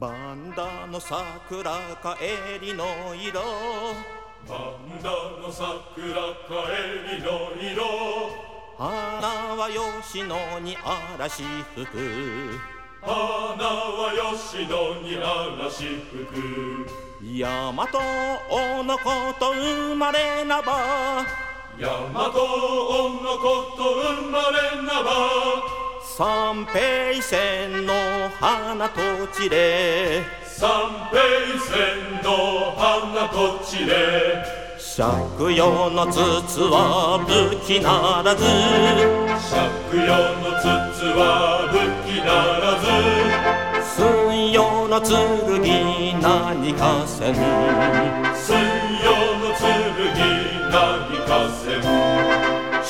バンダの桜かえりの色。バンダの桜かえりの色。花は吉野に嵐吹く。花は吉野に嵐吹く。大和王の子と生まれなば。大和王の子と生まれなば三平線の花とちれ。三平線の花とちれ。借用の筒は武器ならず。借用の筒は武器ならず。水曜の剣何かせん。水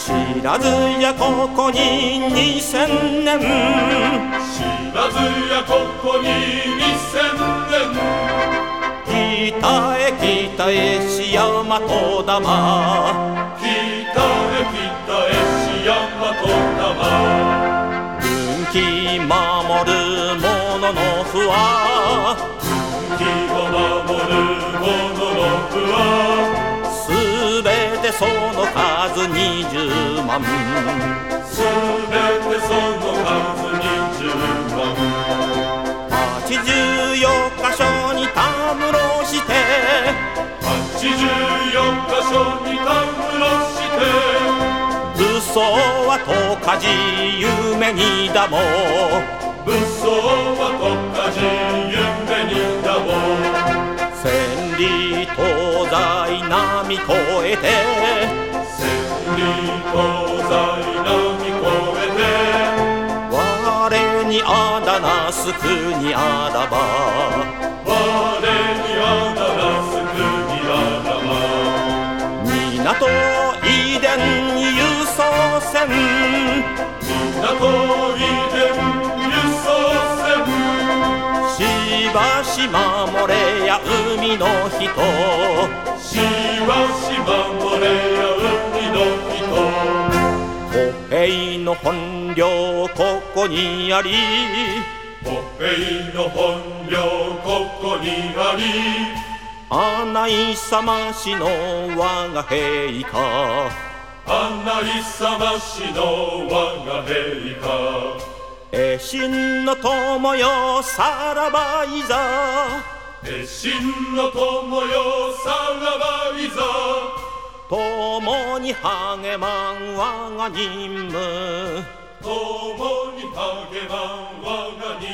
知らずやここに二千年。知らずやここに二千年。北へ北へしやまと玉北へ北へしやまと玉運気守る者の不は気を守る者の不はすべてその数二十万。すべてその数二十万。八十四箇所にたむろして。八十四箇所にたむろして。武装は十かじ夢にだも。武装はとかじ夢にだも。千里東西波越えてすくにあらば。我にあだなすくにあらば。港以伝に輸送船港以伝輸送船しばし守れや海の人。しばし守れや海の人。歩兵の本領ここにあり歩兵の本領ここにあり。穴井様しの我が兵か。案内さましの我が兵か。栄心の友よさらばいざ。熱心の友よさらばいざ。共に励まん我が任務。共に励まん我が任